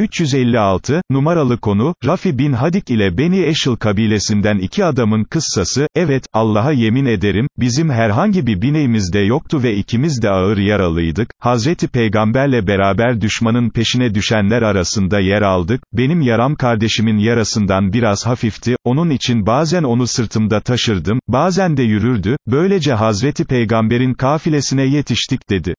356, numaralı konu, Rafi bin Hadik ile Beni Eşil kabilesinden iki adamın kıssası, evet, Allah'a yemin ederim, bizim herhangi bir bineğimiz de yoktu ve ikimiz de ağır yaralıydık, Hazreti Peygamberle beraber düşmanın peşine düşenler arasında yer aldık, benim yaram kardeşimin yarasından biraz hafifti, onun için bazen onu sırtımda taşırdım, bazen de yürürdü, böylece Hazreti Peygamberin kafilesine yetiştik dedi.